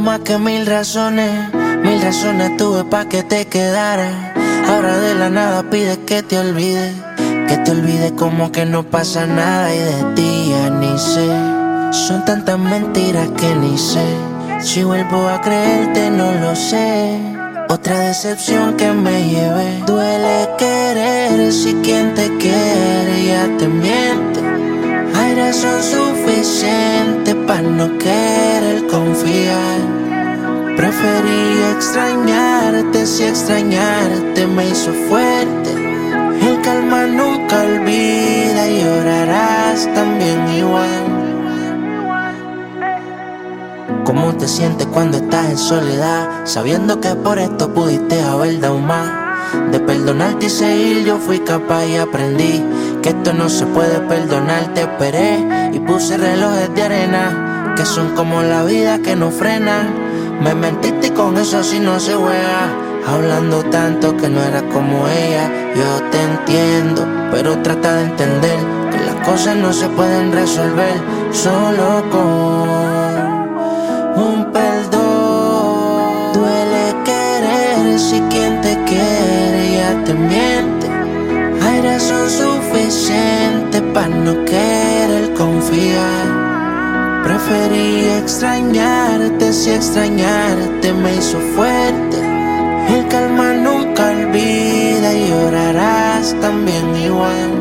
más que mil razones, mil razones tuve pa' que te quedaras. Ahora de la nada pides que te olvide, que te olvide como que no pasa nada y de ti ya ni sé. Son tantas mentiras que ni sé. Si vuelvo a creerte no lo sé. Otra decepción que me llevé. Duele querer si quien te quiere ya te miente. Hay razón suficiente para no querer Preferí extrañarte si extrañarte me hizo fuerte. El calma nunca olvida y llorarás también igual. ¿Cómo te sientes cuando estás en soledad? Sabiendo que por esto pudiste haber dado. De perdonarte y seguir yo fui capaz y aprendí que esto no se puede perdonar. Te esperé y puse relojes de arena que son como la vida que no frena. Me mentiste y con eso si no se juega. Hablando tanto que no era como ella. Yo te entiendo, pero trata de entender que las cosas no se pueden resolver solo con un perdón. Duele querer si quien te quiere ya te miente. Hay razón suficiente para no querer confiar. Preferí extrañarte si extrañarte me hizo fuerte. El calma nunca olvida y llorarás también igual.